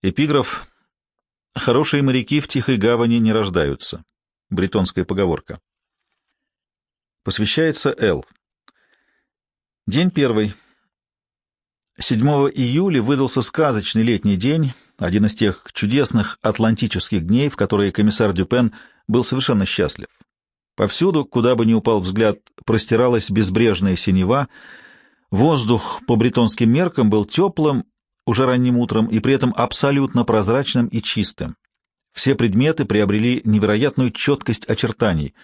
Эпиграф «Хорошие моряки в тихой гавани не рождаются». Бретонская поговорка. Посвящается Эл. День первый. 7 июля выдался сказочный летний день, один из тех чудесных атлантических дней, в которые комиссар Дюпен был совершенно счастлив. Повсюду, куда бы ни упал взгляд, простиралась безбрежная синева, воздух по бретонским меркам был теплым уже ранним утром и при этом абсолютно прозрачным и чистым. Все предметы приобрели невероятную четкость очертаний.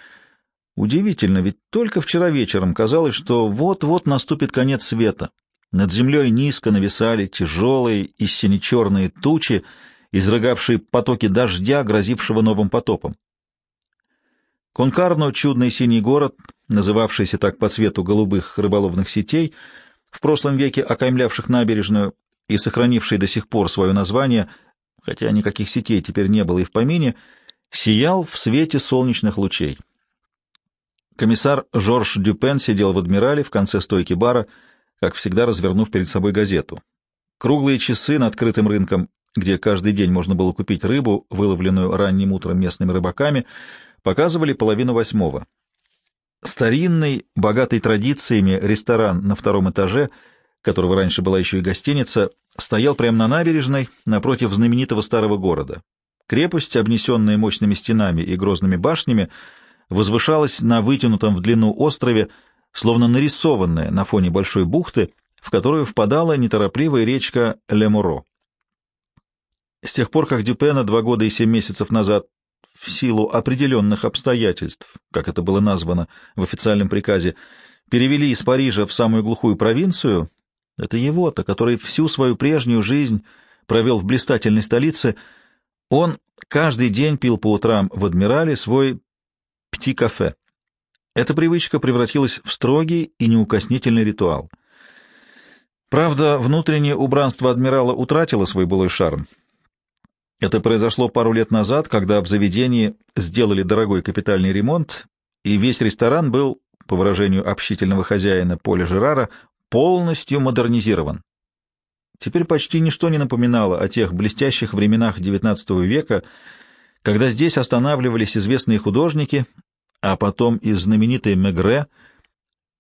Удивительно, ведь только вчера вечером казалось, что вот-вот наступит конец света. Над землей низко нависали тяжелые и сине-черные тучи, изрыгавшие потоки дождя, грозившего новым потопом. Конкарно — чудный синий город, называвшийся так по цвету голубых рыболовных сетей, в прошлом веке окаймлявших набережную, и сохранивший до сих пор свое название, хотя никаких сетей теперь не было и в помине, сиял в свете солнечных лучей. Комиссар Жорж Дюпен сидел в «Адмирале» в конце стойки бара, как всегда развернув перед собой газету. Круглые часы над открытым рынком, где каждый день можно было купить рыбу, выловленную ранним утром местными рыбаками, показывали половину восьмого. Старинный, богатый традициями ресторан на втором этаже — которого раньше была еще и гостиница, стоял прямо на набережной напротив знаменитого старого города. Крепость, обнесенная мощными стенами и грозными башнями, возвышалась на вытянутом в длину острове, словно нарисованная на фоне большой бухты, в которую впадала неторопливая речка Лемуро. С тех пор, как Дюпена два года и семь месяцев назад в силу определенных обстоятельств, как это было названо в официальном приказе, перевели из Парижа в самую глухую провинцию, это его-то, который всю свою прежнюю жизнь провел в блистательной столице. Он каждый день пил по утрам в «Адмирале» свой «пти-кафе». Эта привычка превратилась в строгий и неукоснительный ритуал. Правда, внутреннее убранство адмирала утратило свой былой шарм. Это произошло пару лет назад, когда в заведении сделали дорогой капитальный ремонт, и весь ресторан был, по выражению общительного хозяина Поля Жерара, полностью модернизирован. Теперь почти ничто не напоминало о тех блестящих временах XIX века, когда здесь останавливались известные художники, а потом и знаменитый Мегре.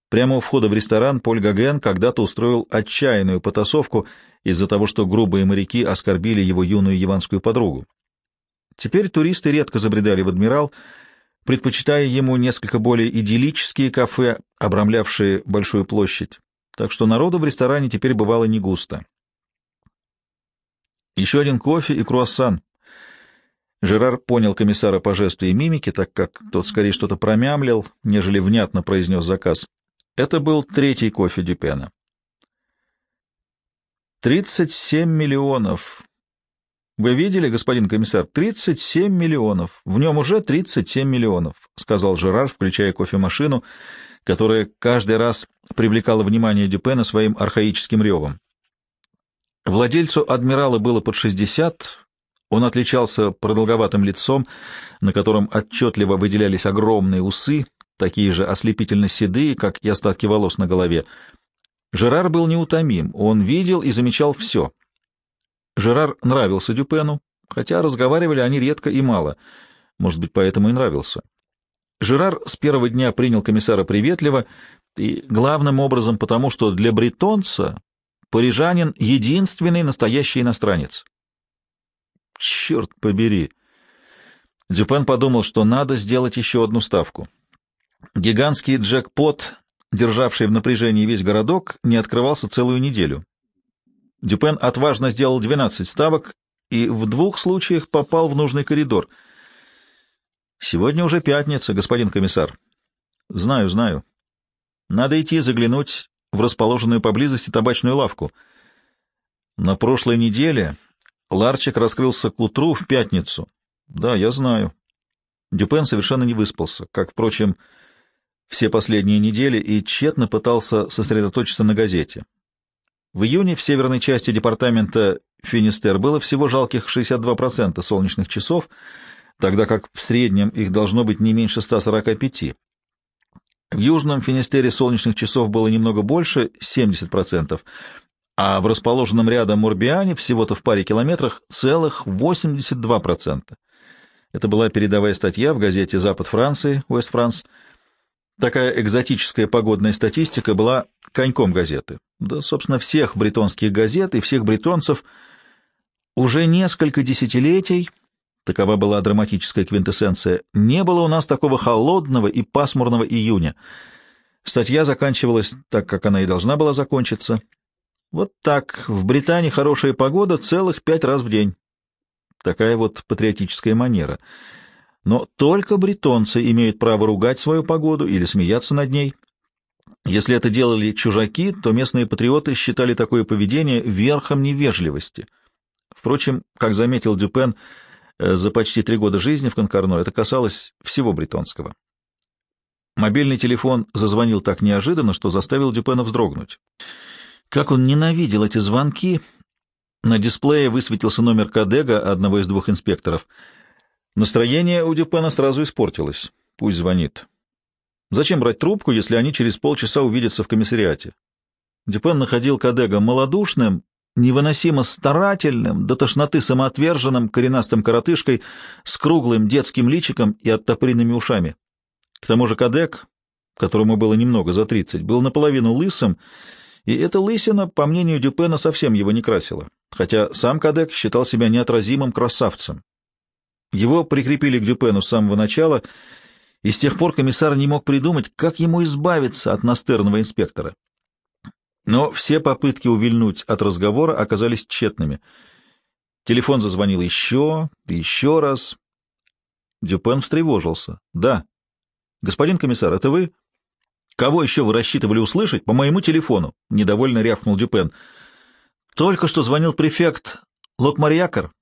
Прямо у входа в ресторан Поль Гоген когда-то устроил отчаянную потасовку из-за того, что грубые моряки оскорбили его юную яванскую подругу. Теперь туристы редко забредали в «Адмирал», предпочитая ему несколько более идиллические кафе, обрамлявшие большую площадь так что народу в ресторане теперь бывало не густо. Еще один кофе и круассан. Жерар понял комиссара по жесту и мимике, так как тот скорее что-то промямлил, нежели внятно произнес заказ. Это был третий кофе Дюпена. «Тридцать семь миллионов!» «Вы видели, господин комиссар, тридцать семь миллионов! В нем уже тридцать семь миллионов!» — сказал Жерар, включая кофемашину — которая каждый раз привлекала внимание Дюпена своим архаическим ревом. Владельцу адмирала было под 60, он отличался продолговатым лицом, на котором отчетливо выделялись огромные усы, такие же ослепительно седые, как и остатки волос на голове. Жерар был неутомим, он видел и замечал все. Жерар нравился Дюпену, хотя разговаривали они редко и мало, может быть, поэтому и нравился. Жерар с первого дня принял комиссара приветливо, и главным образом потому, что для бретонца парижанин — единственный настоящий иностранец. Черт побери! Дюпен подумал, что надо сделать еще одну ставку. Гигантский джекпот, державший в напряжении весь городок, не открывался целую неделю. Дюпен отважно сделал 12 ставок и в двух случаях попал в нужный коридор — Сегодня уже пятница, господин комиссар. Знаю, знаю. Надо идти заглянуть в расположенную поблизости табачную лавку. На прошлой неделе ларчик раскрылся к утру в пятницу. Да, я знаю. Дюпен совершенно не выспался, как, впрочем, все последние недели, и тщетно пытался сосредоточиться на газете. В июне в северной части департамента Финистер было всего жалких 62% солнечных часов — тогда как в среднем их должно быть не меньше 145. В южном Финистере солнечных часов было немного больше, 70%, а в расположенном рядом Мурбиане, всего-то в паре километрах, целых 82%. Это была передовая статья в газете «Запад Франции», «Уэст Франс». Такая экзотическая погодная статистика была коньком газеты. Да, собственно, всех бретонских газет и всех бретонцев уже несколько десятилетий, такова была драматическая квинтэссенция, не было у нас такого холодного и пасмурного июня. Статья заканчивалась так, как она и должна была закончиться. Вот так, в Британии хорошая погода целых пять раз в день. Такая вот патриотическая манера. Но только бретонцы имеют право ругать свою погоду или смеяться над ней. Если это делали чужаки, то местные патриоты считали такое поведение верхом невежливости. Впрочем, как заметил Дюпен, за почти три года жизни в Конкарно это касалось всего бретонского. Мобильный телефон зазвонил так неожиданно, что заставил Дюпена вздрогнуть. Как он ненавидел эти звонки на дисплее высветился номер Кадега, одного из двух инспекторов. Настроение у Дюпена сразу испортилось. Пусть звонит. Зачем брать трубку, если они через полчаса увидятся в комиссариате? Дюпен находил Кадега малодушным, невыносимо старательным, до тошноты самоотверженным, коренастым коротышкой, с круглым детским личиком и оттопыренными ушами. К тому же Кадег, которому было немного за тридцать, был наполовину лысым, и эта лысина, по мнению Дюпена, совсем его не красила хотя сам Кадек считал себя неотразимым красавцем. Его прикрепили к Дюпену с самого начала, и с тех пор комиссар не мог придумать, как ему избавиться от настырного инспектора. Но все попытки увильнуть от разговора оказались тщетными. Телефон зазвонил еще, еще раз. Дюпен встревожился. «Да. Господин комиссар, это вы?» «Кого еще вы рассчитывали услышать по моему телефону?» — недовольно рявкнул Дюпен. Только что звонил префект Локмарьякер.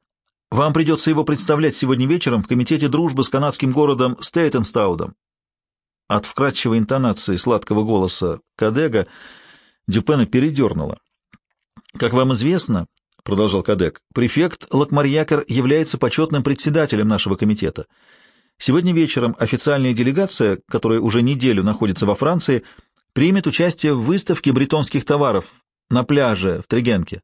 Вам придется его представлять сегодня вечером в Комитете дружбы с канадским городом Стейтенстаудом. От вкрадчивой интонации сладкого голоса Кадега Дюпена передернуло. «Как вам известно, — продолжал Кадек, — префект Лакмарьякер является почетным председателем нашего комитета. Сегодня вечером официальная делегация, которая уже неделю находится во Франции, примет участие в выставке бретонских товаров на пляже в Тригенке.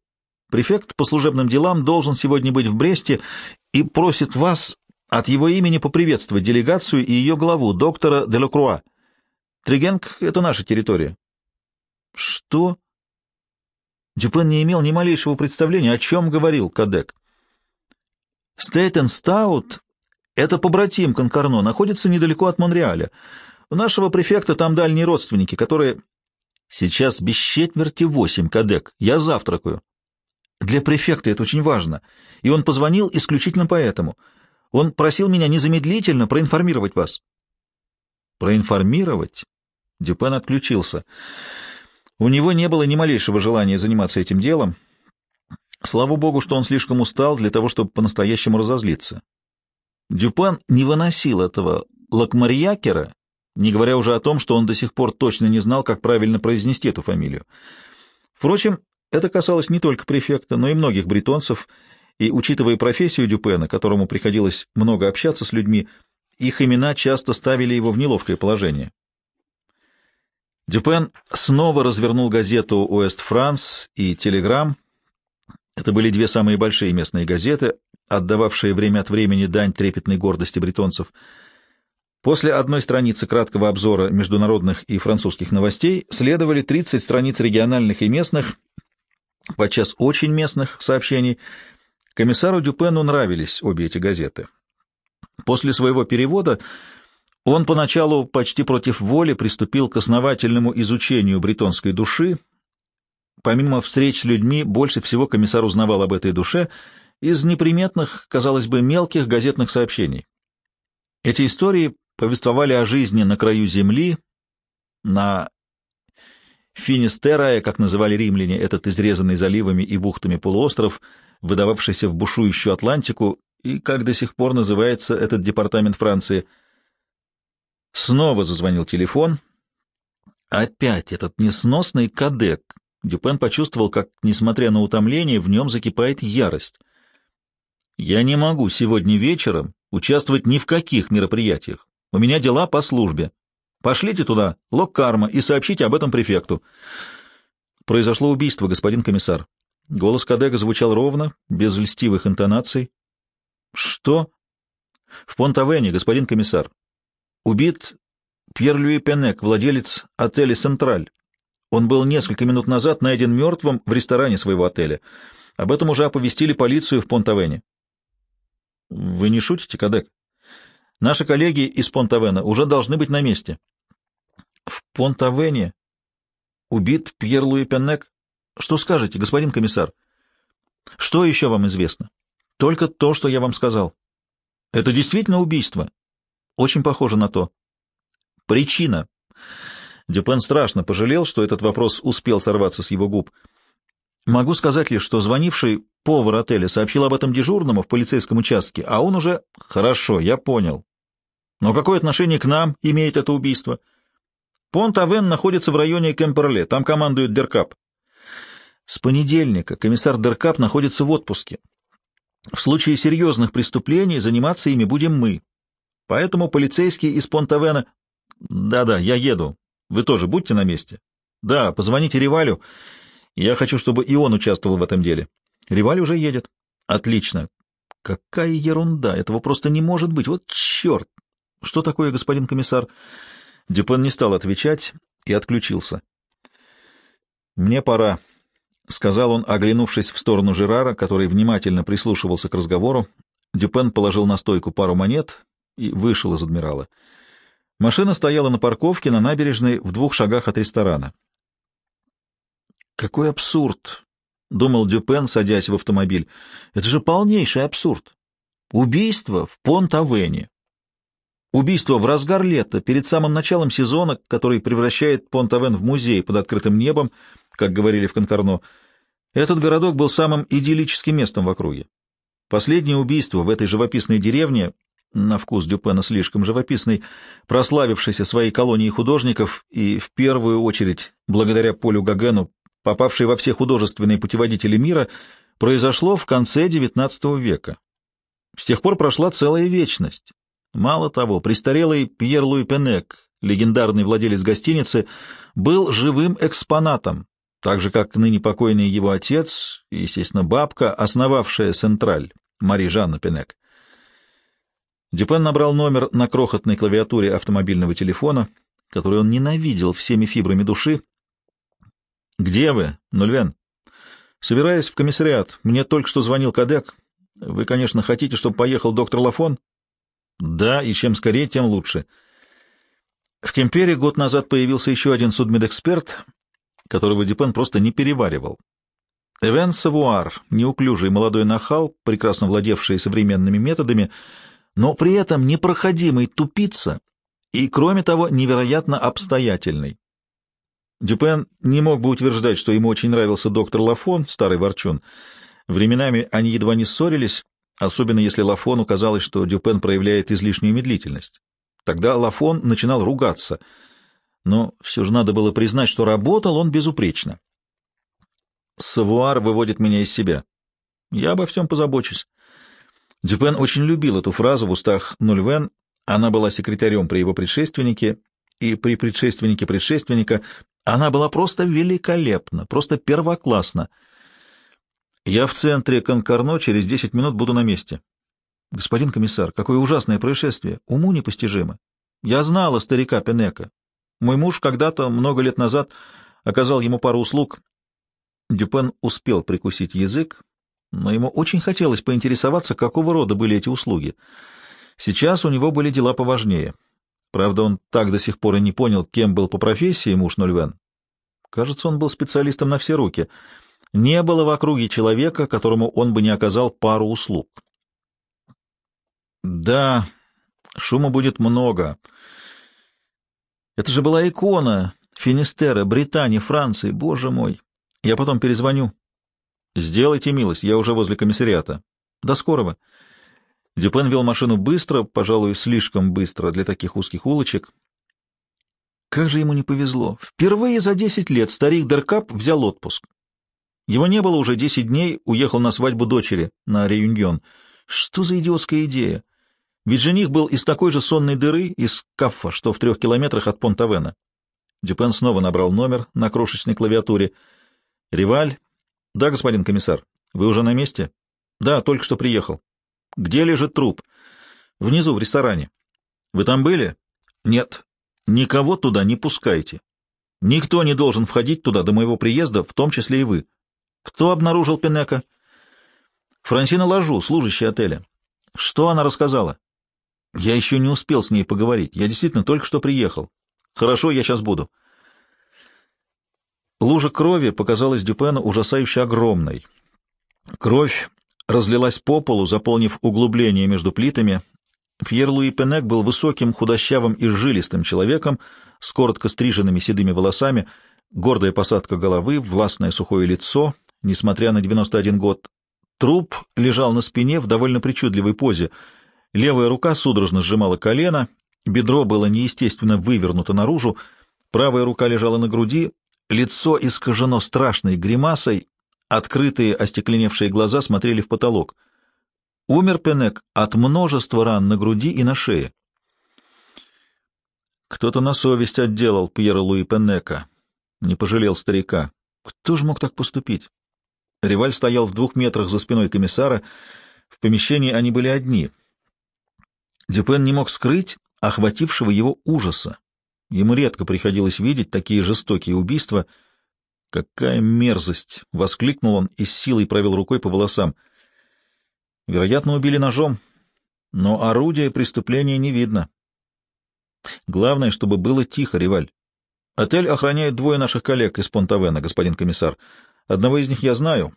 Префект по служебным делам должен сегодня быть в Бресте и просит вас от его имени поприветствовать делегацию и ее главу, доктора Делакруа. Трегенк — это наша территория. Что? Дюпен не имел ни малейшего представления, о чем говорил Кадег. Стейтенстаут — это побратим Конкарно, находится недалеко от Монреаля. У нашего префекта там дальние родственники, которые Сейчас без четверти восемь, Кадег. Я завтракаю. Для префекта это очень важно. И он позвонил исключительно поэтому. Он просил меня незамедлительно проинформировать вас. Проинформировать? Дюпен отключился. У него не было ни малейшего желания заниматься этим делом. Слава богу, что он слишком устал для того, чтобы по-настоящему разозлиться. Дюпен не выносил этого лакмарьякера не говоря уже о том, что он до сих пор точно не знал, как правильно произнести эту фамилию. Впрочем, это касалось не только префекта, но и многих бретонцев, и, учитывая профессию Дюпена, которому приходилось много общаться с людьми, их имена часто ставили его в неловкое положение. Дюпен снова развернул газету «Уэст Франс» и «Телеграм». Это были две самые большие местные газеты, отдававшие время от времени дань трепетной гордости бретонцев — После одной страницы краткого обзора международных и французских новостей следовали 30 страниц региональных и местных, подчас очень местных сообщений. Комиссару Дюпену нравились обе эти газеты. После своего перевода он поначалу почти против воли приступил к основательному изучению бретонской души. Помимо встреч с людьми, больше всего комиссар узнавал об этой душе из неприметных, казалось бы, мелких газетных сообщений. Эти истории повествовали о жизни на краю земли, на Финистерае, как называли римляне этот изрезанный заливами и бухтами полуостров, выдававшийся в бушующую Атлантику, и как до сих пор называется этот департамент Франции. Снова зазвонил телефон. Опять этот несносный кадек. Дюпен почувствовал, как, несмотря на утомление, в нем закипает ярость. «Я не могу сегодня вечером участвовать ни в каких мероприятиях. У меня дела по службе. Пошлите туда Локкарма и сообщите об этом префекту. Произошло убийство, господин комиссар. Голос Кадека звучал ровно, без льстивых интонаций. Что? В Понтавене, господин комиссар. Убит Пьер-Люи Пенек, владелец отеля «Централь». Он был несколько минут назад найден мертвым в ресторане своего отеля. Об этом уже оповестили полицию в Понтавене. Вы не шутите, Кадек? Наши коллеги из Понтавена уже должны быть на месте. В Понтавене убит Пьер-Луи Пеннек? Что скажете, господин комиссар? Что еще вам известно? Только то, что я вам сказал. Это действительно убийство? Очень похоже на то. Причина. Дюпен страшно пожалел, что этот вопрос успел сорваться с его губ. Могу сказать лишь, что звонивший повар отеля сообщил об этом дежурному в полицейском участке, а он уже... Хорошо, я понял. Но какое отношение к нам имеет это убийство? — Понт-Авен находится в районе Кемперле, там командует Деркап. С понедельника комиссар Деркап находится в отпуске. В случае серьезных преступлений заниматься ими будем мы. Поэтому полицейские из Понт-Авена... Да-да, я еду. Вы тоже будьте на месте. Да, позвоните Ривалю. Я хочу, чтобы и он участвовал в этом деле. Риваль уже едет. Отлично. Какая ерунда! Этого просто не может быть. Вот черт! Что такое, господин комиссар? Дюпен не стал отвечать и отключился. «Мне пора», — сказал он, оглянувшись в сторону Жерара, который внимательно прислушивался к разговору. Дюпен положил на стойку пару монет и вышел из адмирала. Машина стояла на парковке на набережной в двух шагах от ресторана. «Какой абсурд!» — думал Дюпен, садясь в автомобиль. «Это же полнейший абсурд! Убийство в Понт-Авене, Убийство в разгар лета, перед самым началом сезона, который превращает Понтавен в музей под открытым небом, как говорили в Конкорно. Этот городок был самым идиллическим местом в округе. Последнее убийство в этой живописной деревне, на вкус Дюпена слишком живописной, прославившейся своей колонией художников и, в первую очередь, благодаря Полю Гогену, попавшей во все художественные путеводители мира, произошло в конце XIX века. С тех пор прошла целая вечность. Мало того, престарелый Пьер Луи Пенек, легендарный владелец гостиницы, был живым экспонатом, так же, как ныне покойный его отец естественно, бабка, основавшая Централь, Мари Жанна Пенек. Дюпен набрал номер на крохотной клавиатуре автомобильного телефона, который он ненавидел всеми фибрами души. «Где вы, Нульвен?» «Собираюсь в комиссариат. Мне только что звонил Кадек. Вы, конечно, хотите, чтобы поехал доктор Лафон?» Да, и чем скорее, тем лучше. В Кемпере год назад появился еще один судмедэксперт, которого Дипен просто не переваривал. Эвен Савуар, неуклюжий молодой нахал, прекрасно владевший современными методами, но при этом непроходимый тупица и, кроме того, невероятно обстоятельный. Дюпен не мог бы утверждать, что ему очень нравился доктор Лафон, старый ворчун. Временами они едва не ссорились, особенно если Лафону казалось, что Дюпен проявляет излишнюю медлительность. Тогда Лафон начинал ругаться, но все же надо было признать, что работал он безупречно. «Савуар выводит меня из себя. Я обо всем позабочусь». Дюпен очень любил эту фразу в устах Нульвен, она была секретарем при его предшественнике, и при предшественнике предшественника она была просто великолепна, просто первоклассна — я в центре Конкорно, через десять минут буду на месте. Господин комиссар, какое ужасное происшествие, уму непостижимо. Я знала старика Пенека. Мой муж когда-то, много лет назад, оказал ему пару услуг. Дюпен успел прикусить язык, но ему очень хотелось поинтересоваться, какого рода были эти услуги. Сейчас у него были дела поважнее. Правда, он так до сих пор и не понял, кем был по профессии муж Нольвен. Кажется, он был специалистом на все руки — не было в округе человека, которому он бы не оказал пару услуг. Да, шума будет много. Это же была икона Финистера, Британии, Франции, боже мой. Я потом перезвоню. Сделайте милость, я уже возле комиссариата. До скорого. Дюпен вел машину быстро, пожалуй, слишком быстро для таких узких улочек. Как же ему не повезло. Впервые за десять лет старик Деркап взял отпуск. Его не было уже десять дней, уехал на свадьбу дочери, на реюньон. Что за идиотская идея? Ведь жених был из такой же сонной дыры, из Каффа, что в трех километрах от Понтавена. Дюпен снова набрал номер на крошечной клавиатуре. Риваль? Да, господин комиссар. Вы уже на месте? Да, только что приехал. Где лежит труп? Внизу, в ресторане. Вы там были? Нет. Никого туда не пускайте. Никто не должен входить туда до моего приезда, в том числе и вы. Кто обнаружил Пинека? Франсина Ложу, служащая отеля. Что она рассказала? Я еще не успел с ней поговорить. Я действительно только что приехал. Хорошо, я сейчас буду. Лужа крови показалась Дюпену ужасающе огромной. Кровь разлилась по полу, заполнив углубление между плитами. Пьер-Луи Пенек был высоким, худощавым и жилистым человеком с коротко стриженными седыми волосами, гордая посадка головы, властное сухое лицо, несмотря на 91 год. Труп лежал на спине в довольно причудливой позе. Левая рука судорожно сжимала колено, бедро было неестественно вывернуто наружу, правая рука лежала на груди, лицо искажено страшной гримасой, открытые остекленевшие глаза смотрели в потолок. Умер Пенек от множества ран на груди и на шее. Кто-то на совесть отделал Пьера Луи Пенека. Не пожалел старика. Кто же мог так поступить? Реваль стоял в двух метрах за спиной комиссара. В помещении они были одни. Дюпен не мог скрыть охватившего его ужаса. Ему редко приходилось видеть такие жестокие убийства. «Какая мерзость!» — воскликнул он и с силой провел рукой по волосам. «Вероятно, убили ножом, но орудия преступления не видно. Главное, чтобы было тихо, Реваль. Отель охраняет двое наших коллег из Понтавена, господин комиссар. Одного из них я знаю.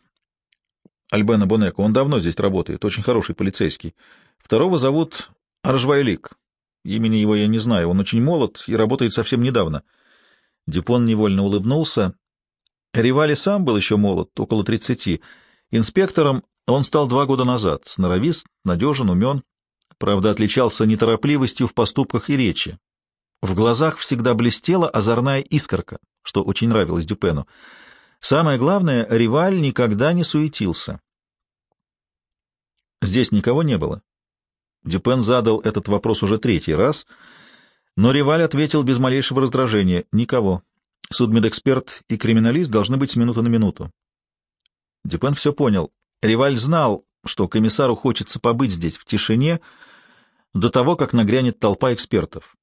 Альбена Бонеко. Он давно здесь работает, очень хороший полицейский. Второго зовут Аржвайлик. Имени его я не знаю, он очень молод и работает совсем недавно. Дипон невольно улыбнулся. Ривали сам был еще молод, около тридцати. Инспектором он стал два года назад, сноровист, надежен, умен правда, отличался неторопливостью в поступках и речи. В глазах всегда блестела озорная искорка, что очень нравилось Дюпену. Самое главное, Риваль никогда не суетился. Здесь никого не было. Дюпен задал этот вопрос уже третий раз, но Риваль ответил без малейшего раздражения — никого. Судмедэксперт и криминалист должны быть с минуты на минуту. Дюпен все понял. Риваль знал, что комиссару хочется побыть здесь в тишине, — до того, как нагрянет толпа экспертов.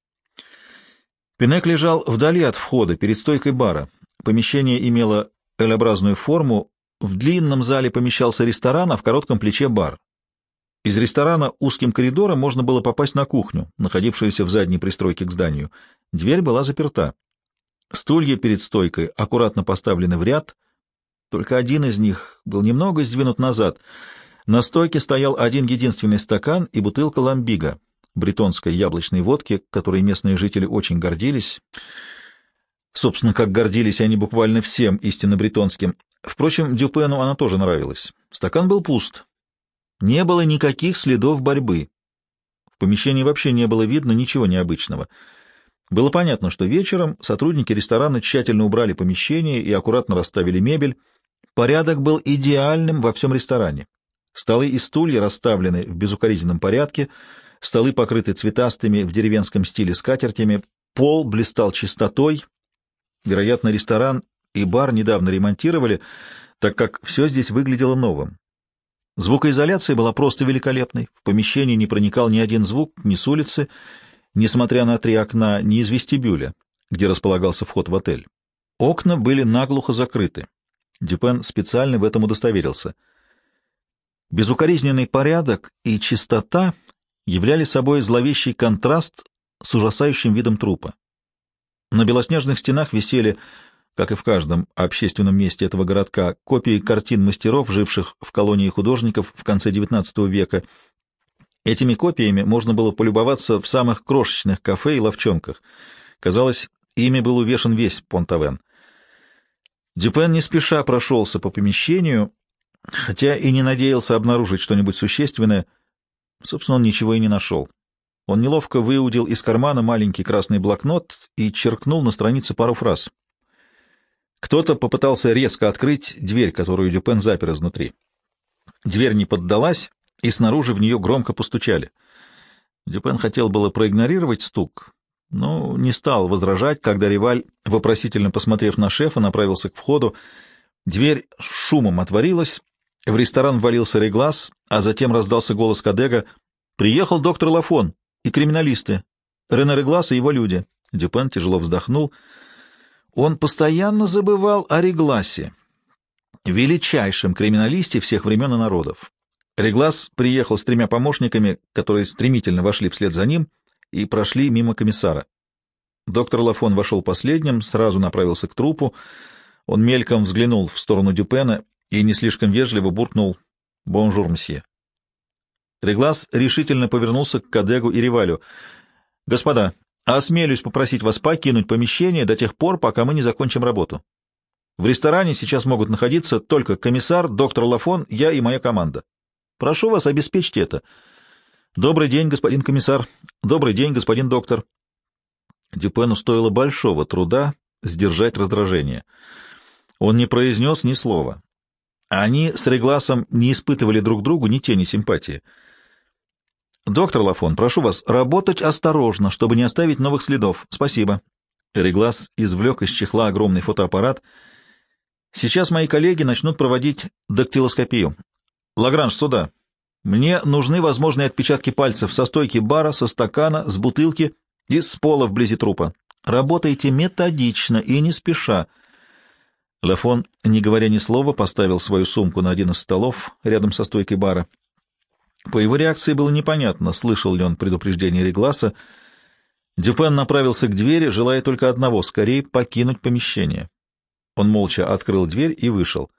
Пинек лежал вдали от входа, перед стойкой бара. Помещение имело L-образную форму, в длинном зале помещался ресторан, а в коротком плече бар. Из ресторана узким коридором можно было попасть на кухню, находившуюся в задней пристройке к зданию. Дверь была заперта. Стулья перед стойкой аккуратно поставлены в ряд, только один из них был немного сдвинут назад — на стойке стоял один единственный стакан и бутылка ламбига, бретонской яблочной водки, которой местные жители очень гордились. Собственно, как гордились они буквально всем истинно бретонским. Впрочем, Дюпену она тоже нравилась. Стакан был пуст. Не было никаких следов борьбы. В помещении вообще не было видно ничего необычного. Было понятно, что вечером сотрудники ресторана тщательно убрали помещение и аккуратно расставили мебель. Порядок был идеальным во всем ресторане. Столы и стулья расставлены в безукоризненном порядке, столы покрыты цветастыми в деревенском стиле скатертями, пол блистал чистотой. Вероятно, ресторан и бар недавно ремонтировали, так как все здесь выглядело новым. Звукоизоляция была просто великолепной. В помещении не проникал ни один звук ни с улицы, несмотря на три окна, ни из вестибюля, где располагался вход в отель. Окна были наглухо закрыты. Дюпен специально в этом удостоверился — Безукоризненный порядок и чистота являли собой зловещий контраст с ужасающим видом трупа. На белоснежных стенах висели, как и в каждом общественном месте этого городка, копии картин мастеров, живших в колонии художников в конце XIX века. Этими копиями можно было полюбоваться в самых крошечных кафе и ловчонках. Казалось, ими был увешан весь Понтавен. Дюпен не спеша прошелся по помещению, Хотя и не надеялся обнаружить что-нибудь существенное, собственно, он ничего и не нашел. Он неловко выудил из кармана маленький красный блокнот и черкнул на странице пару фраз. Кто-то попытался резко открыть дверь, которую Дюпен запер изнутри. Дверь не поддалась, и снаружи в нее громко постучали. Дюпен хотел было проигнорировать стук, но не стал возражать, когда Реваль, вопросительно посмотрев на шефа, направился к входу. Дверь шумом отворилась, в ресторан ввалился Реглас, а затем раздался голос Кадега. «Приехал доктор Лафон и криминалисты. Рене Реглас и его люди». Дюпен тяжело вздохнул. Он постоянно забывал о Регласе, величайшем криминалисте всех времен и народов. Реглас приехал с тремя помощниками, которые стремительно вошли вслед за ним и прошли мимо комиссара. Доктор Лафон вошел последним, сразу направился к трупу. Он мельком взглянул в сторону Дюпена и не слишком вежливо буркнул «Бонжур, мсье». Реглас решительно повернулся к Кадегу и Ривалю. «Господа, осмелюсь попросить вас покинуть помещение до тех пор, пока мы не закончим работу. В ресторане сейчас могут находиться только комиссар, доктор Лафон, я и моя команда. Прошу вас, обеспечьте это. Добрый день, господин комиссар. Добрый день, господин доктор». Дюпену стоило большого труда сдержать раздражение. Он не произнес ни слова. Они с Регласом не испытывали друг другу ни тени симпатии. «Доктор Лафон, прошу вас работать осторожно, чтобы не оставить новых следов. Спасибо». Реглас извлек из чехла огромный фотоаппарат. «Сейчас мои коллеги начнут проводить дактилоскопию. Лагранж, сюда. Мне нужны возможные отпечатки пальцев со стойки бара, со стакана, с бутылки и с пола вблизи трупа. Работайте методично и не спеша». Лафон, не говоря ни слова, поставил свою сумку на один из столов рядом со стойкой бара. По его реакции было непонятно, слышал ли он предупреждение Регласа. Дюпен направился к двери, желая только одного — скорее покинуть помещение. Он молча открыл дверь и вышел.